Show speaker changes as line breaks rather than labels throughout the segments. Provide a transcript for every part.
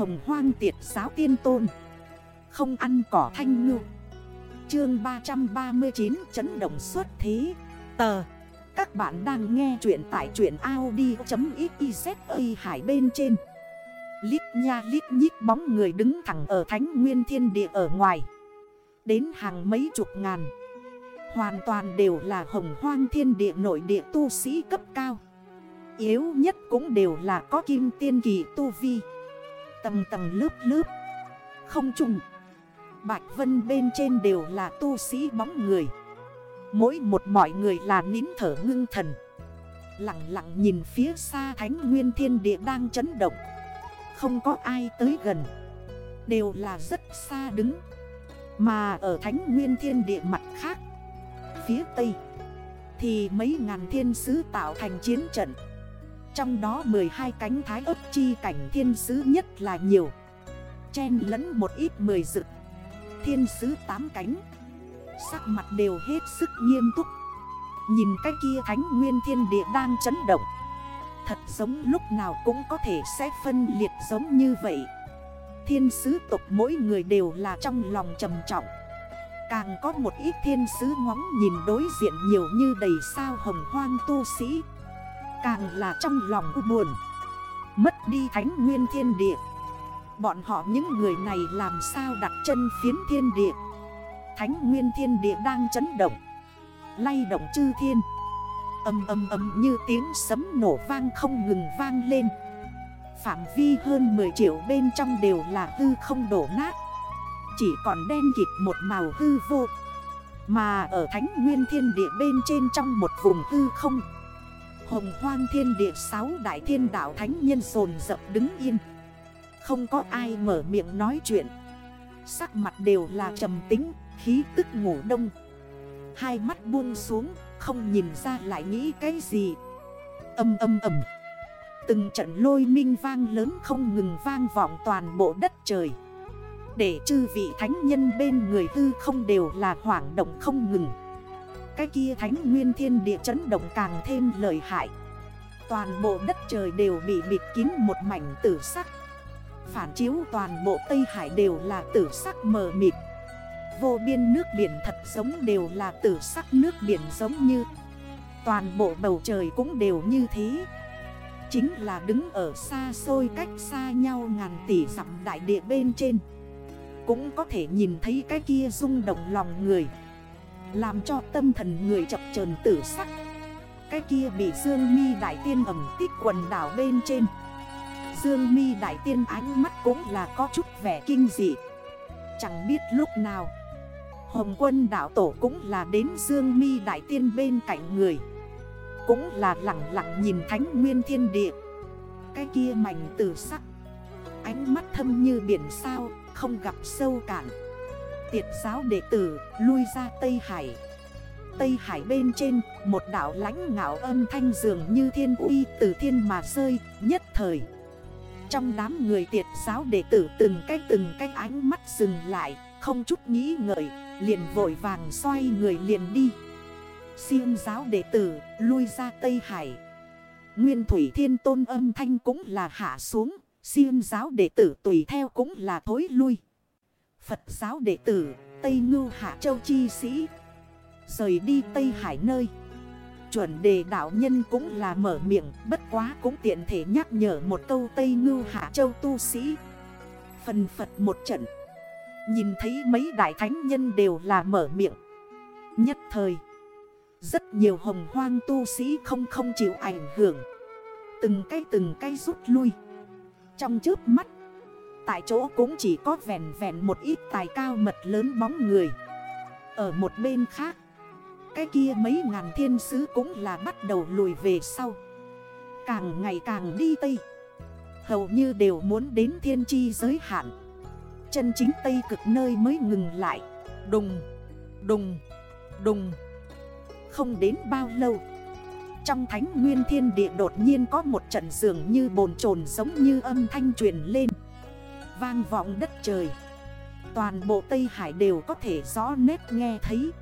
hồng hoang tiệt giáo tiên tôn. Không ăn cỏ thanh ngư. Chương 339 chấn động xuất thế. Tờ. Các bạn đang nghe chuyện tại chuyện Audi.xyz hải bên trên. Lít nha lít nhít bóng người đứng thẳng ở thánh nguyên thiên địa ở ngoài. Đến hàng mấy chục ngàn. Hoàn toàn đều là hồng hoang thiên địa nội địa tu sĩ cấp cao. Yếu nhất cũng đều là có kim tiên kỳ tu vi. Tầng tầng lớp lớp. Không trùng. Bạch vân bên trên đều là tu sĩ bóng người. Mỗi một mọi người là nín thở ngưng thần. Lặng lặng nhìn phía xa thánh nguyên thiên địa đang chấn động. Không có ai tới gần. Đều là rất xa đứng. Mà ở thánh nguyên thiên địa mặt khác, Phía tây, Thì mấy ngàn thiên sứ tạo thành chiến trận. Trong đó 12 cánh thái ấp chi cảnh thiên sứ nhất là nhiều. Chen lẫn một ít mười dự. Thiên sứ 8 cánh. Sắc mặt đều hết sức nghiêm túc. Nhìn cái kia thánh nguyên thiên địa đang chấn động. Thật giống lúc nào cũng có thể sẽ phân liệt giống như vậy. Thiên sứ tục mỗi người đều là trong lòng trầm trọng. Càng có một ít thiên sứ ngóng nhìn đối diện nhiều như đầy sao hồng hoang tu sĩ. Càng là trong lòng u buồn. Mất đi thánh nguyên thiên địa. Bọn họ những người này làm sao đặt chân phiến thiên địa? Thánh nguyên thiên địa đang chấn động. Lay động chư thiên. Âm âm âm như tiếng sấm nổ vang không ngừng vang lên. Phạm vi hơn 10 triệu bên trong đều là hư không đổ nát. Chỉ còn đen dịch một màu hư vô. Mà ở thánh nguyên thiên địa bên trên trong một vùng hư không Hồng hoang thiên địa sáu đại thiên đạo thánh nhân sồn dập đứng yên. Không có ai mở miệng nói chuyện. Sắc mặt đều là trầm tính, khí tức ngủ đông. Hai mắt buông xuống, không nhìn ra lại nghĩ cái gì. Âm âm âm. Từng trận lôi minh vang lớn không ngừng vang vọng toàn bộ đất trời. Để chư vị thánh nhân bên người tư không đều là hoảng động không ngừng. Cái kia thánh nguyên thiên địa chấn động càng thêm lợi hại. Toàn bộ đất trời đều bị bịt kín một mảnh tử sắc. Phản chiếu toàn bộ Tây Hải đều là tử sắc mờ mịt. Vô biên nước biển thật giống đều là tử sắc nước biển giống như. Toàn bộ bầu trời cũng đều như thế. Chính là đứng ở xa xôi cách xa nhau ngàn tỷ dặm đại địa bên trên. Cũng có thể nhìn thấy cái kia rung động lòng người. Làm cho tâm thần người chập chờn tử sắc. Cái kia bị Dương mi Đại Tiên ẩm tích quần đảo bên trên. Dương mi Đại Tiên ánh mắt cũng là có chút vẻ kinh dị. Chẳng biết lúc nào, Hồng quân đảo tổ cũng là đến Dương mi Đại Tiên bên cạnh người. Cũng là lặng lặng nhìn thánh nguyên thiên địa. Cái kia mảnh tử sắc, Ánh mắt thâm như biển sao, Không gặp sâu cản. Tiệt giáo đệ tử, lui ra Tây Hải. Tây Hải bên trên, Một đảo lãnh ngạo âm thanh dường như thiên uy từ thiên mà rơi, Nhất thời. Trong đám người tiệt giáo đệ tử từng cái từng cái ánh mắt dừng lại, Không chút nghĩ ngợi, Liền vội vàng xoay người liền đi. Siêng giáo đệ tử, lui ra Tây Hải. Nguyên Thủy Thiên Tôn âm thanh cũng là hạ xuống Siêng giáo đệ tử tùy theo cũng là thối lui. Phật giáo đệ tử, Tây Ngưu Hạ Châu Chi Sĩ. Rời đi Tây Hải nơi. Chuẩn đề đạo nhân cũng là mở miệng, Bất quá cũng tiện thể nhắc nhở một câu Tây Ngưu Hạ Châu tu sĩ. Phần Phật một trận. Nhìn thấy mấy đại thánh nhân đều là mở miệng. Nhất thời, Rất nhiều hồng hoang tu sĩ không không chịu ảnh hưởng. Từng cây từng cây rút lui. Trong trước mắt Tại chỗ cũng chỉ có vẹn vẹn một ít tài cao mật lớn bóng người. Ở một bên khác Cái kia mấy ngàn thiên sứ cũng là bắt đầu lùi về sau. Càng ngày càng đi Tây. Hầu như đều muốn đến thiên chi giới hạn. Chân chính Tây cực nơi mới ngừng lại. Đùng, đùng, đùng. Không đến bao lâu Trong thánh nguyên thiên địa đột nhiên có một trận dường như bồn chồn giống như âm thanh truyền lên. Vang vọng đất trời. Toàn bộ Tây Hải đều có thể rõ nét nghe thấy.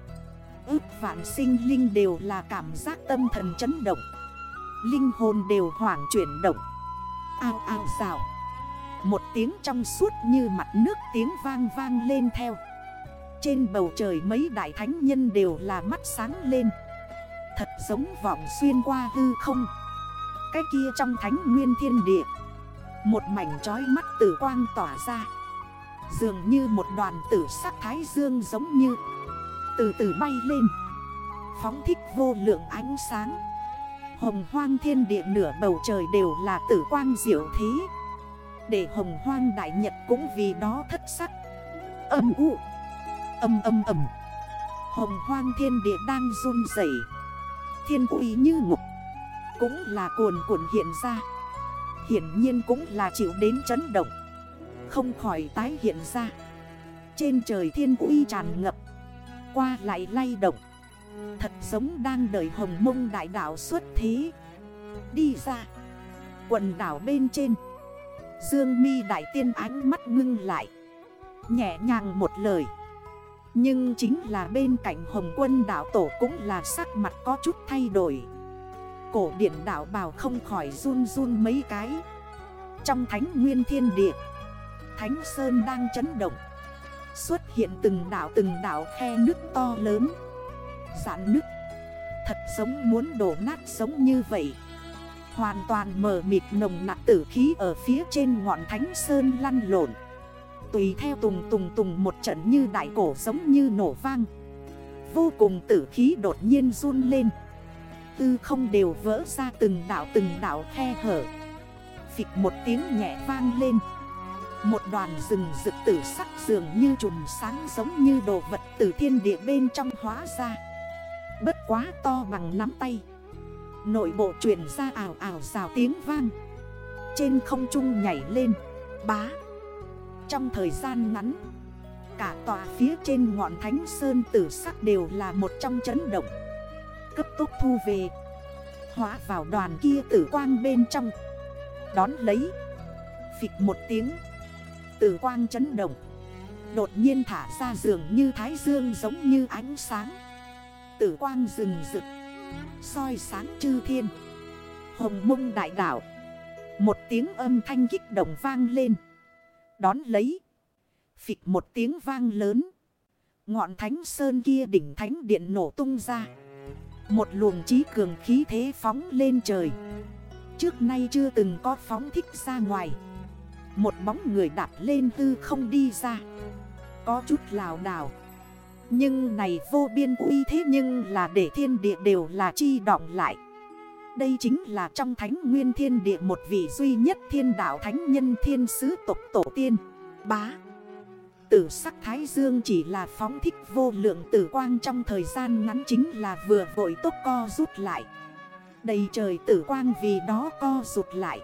Ước vạn sinh linh đều là cảm giác tâm thần chấn động. Linh hồn đều hoảng chuyển động. Ao ao rào. Một tiếng trong suốt như mặt nước tiếng vang vang lên theo. Trên bầu trời mấy đại thánh nhân đều là mắt sáng lên. Thật giống vọng xuyên qua hư không. Cái kia trong thánh nguyên thiên địa. Một mảnh trói mắt tử quang tỏa ra. Dường như một đoàn tử sắc thái dương giống như. Từ từ bay lên. Phóng thích vô lượng ánh sáng. Hồng hoang thiên địa nửa bầu trời đều là tử quang diệu thế. Để hồng hoang đại nhật cũng vì đó thất sắc. Âm u. Âm âm âm Hồng hoang thiên địa đang run dậy Thiên uy như ngục. Cũng là cuồn cuộn hiện ra. Hiển nhiên cũng là chịu đến chấn động. Không khỏi tái hiện ra. Trên trời thiên uy tràn ngập. Qua lại lay động. Thật giống đang đợi hồng mông đại đảo xuất thí, Đi ra. Quần đảo bên trên. Dương mi đại tiên ánh mắt ngưng lại. Nhẹ nhàng một lời. Nhưng chính là bên cạnh hồng quân đảo tổ cũng là sắc mặt có chút thay đổi. Cổ điện đảo bào không khỏi run run mấy cái. Trong thánh nguyên thiên địa, Thánh Sơn đang chấn động. Xuất hiện từng đảo từng đảo khe nước to lớn. Giãn nước, Thật giống muốn đổ nát giống như vậy. Hoàn toàn mờ mịt nồng nặng tử khí ở phía trên ngọn thánh sơn lăn lộn. Tùy theo tùng tùng tùng một trận như đại cổ giống như nổ vang. Vô cùng tử khí đột nhiên run lên. Tư không đều vỡ ra từng đảo từng đảo khe hở. Phịch một tiếng nhẹ vang lên. Một đoàn rừng rực tử sắc dường như trùm sáng giống như đồ vật từ thiên địa bên trong hóa ra. Bất quá to bằng nắm tay. Nội bộ chuyển ra ảo ảo rào tiếng vang. Trên không trung nhảy lên. Bá. Trong thời gian ngắn, Cả tòa phía trên ngọn thánh sơn tử sắc đều là một trong chấn động. Cấp tốc thu về. Hóa vào đoàn kia tử quang bên trong. Đón lấy. Phịch một tiếng. Tử quang chấn động. Đột nhiên thả ra dường như thái dương giống như ánh sáng. Tử quang rừng rực. Soi sáng chư thiên. Hồng mông đại đảo Một tiếng âm thanh kích động vang lên. Đón lấy. Phịch một tiếng vang lớn. Ngọn thánh sơn kia đỉnh thánh điện nổ tung ra. Một luồng trí cường khí thế phóng lên trời. Trước nay chưa từng có phóng thích ra ngoài. Một bóng người đạp lên tư không đi ra. Có chút lào đảo. Nhưng này vô biên uy thế nhưng là để thiên địa đều là chi động lại. Đây chính là trong thánh nguyên thiên địa một vị duy nhất thiên đạo thánh nhân thiên sứ tộc tổ tiên. Bá. Tử sắc thái dương chỉ là phóng thích vô lượng tử quang trong thời gian ngắn chính là vừa vội tốc co rút lại. Đầy trời tử quang vì đó co rụt lại.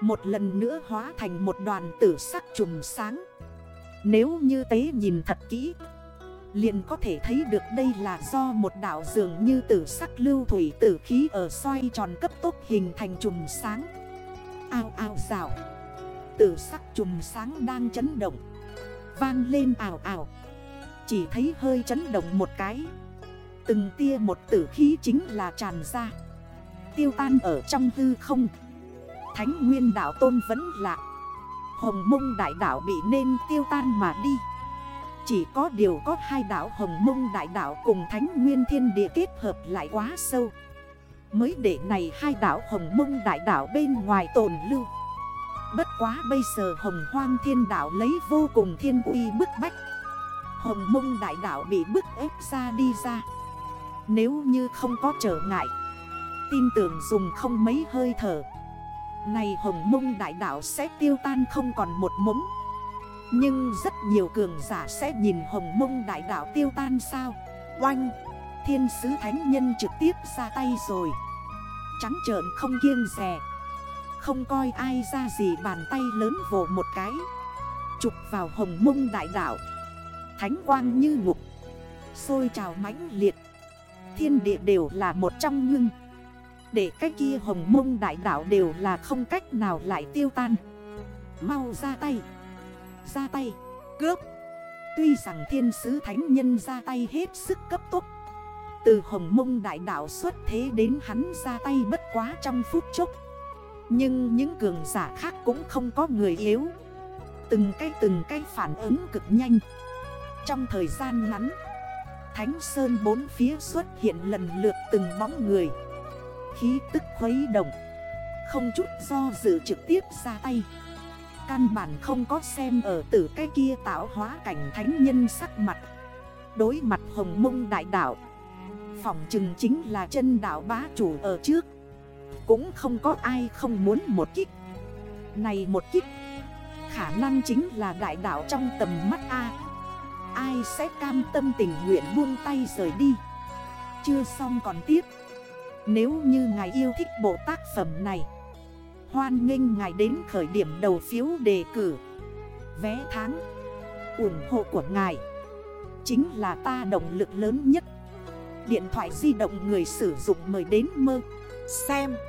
Một lần nữa hóa thành một đoàn tử sắc trùm sáng. Nếu như tế nhìn thật kỹ, liền có thể thấy được đây là do một đảo dường như tử sắc lưu thủy tử khí ở xoay tròn cấp tốc hình thành chùm sáng. Ao ao rào. Tử sắc chùm sáng đang chấn động. Vang lên ảo ảo. Chỉ thấy hơi chấn động một cái. Từng tia một tử khí chính là tràn ra. Tiêu tan ở trong hư không. Thánh nguyên đảo tôn vẫn lạ Hồng mông đại đảo bị nên tiêu tan mà đi. Chỉ có điều có hai đảo hồng mông đại đảo cùng thánh nguyên thiên địa kết hợp lại quá sâu. Mới để này hai đảo hồng mông đại đảo bên ngoài tồn lưu. Bất quá bây giờ hồng hoang thiên đảo lấy vô cùng thiên uy bức bách. Hồng mông đại đảo bị bức ép ra đi ra. Nếu như không có trở ngại, Tin tưởng dùng không mấy hơi thở. Này hồng mông đại đảo sẽ tiêu tan không còn một mống. Nhưng rất nhiều cường giả sẽ nhìn hồng mông đại đảo tiêu tan sao? Oanh! Thiên sứ thánh nhân trực tiếp ra tay rồi. Trắng trợn không kiêng rè. Không coi ai ra gì bàn tay lớn vồ một cái. Chụp vào hồng mông đại đảo Thánh quang như ngục. Xôi trào mãnh liệt. Thiên địa đều là một trong ngưng. Để cái kia hồng mông đại đảo đều là không cách nào lại tiêu tan. Mau ra tay. Ra tay, cướp. Tuy rằng thiên sứ thánh nhân ra tay hết sức cấp tốc. Từ hồng mông đại đảo xuất thế đến hắn ra tay bất quá trong phút chốc. Nhưng những cường giả khác cũng không có người yếu. Từng cái từng cái phản ứng cực nhanh. Trong thời gian ngắn Thánh Sơn bốn phía xuất hiện lần lượt từng bóng người. Khí tức khuấy động. Không chút do dự trực tiếp ra tay. Căn bản không có xem ở tử cái kia tạo hóa cảnh thánh nhân sắc mặt. Đối mặt hồng mông đại đạo, Phỏng chừng chính là chân đạo bá chủ ở trước. Cũng không có ai không muốn một kích. Này một kích, Khả năng chính là đại đảo trong tầm mắt A. Ai sẽ cam tâm tình nguyện buông tay rời đi? Chưa xong còn tiếp. Nếu như ngài yêu thích bộ tác phẩm này, Hoan nghênh ngài đến khởi điểm đầu phiếu đề cử. Vé tháng, ủng hộ của ngài, Chính là ta động lực lớn nhất. Điện thoại di động người sử dụng mời đến mơ. Xem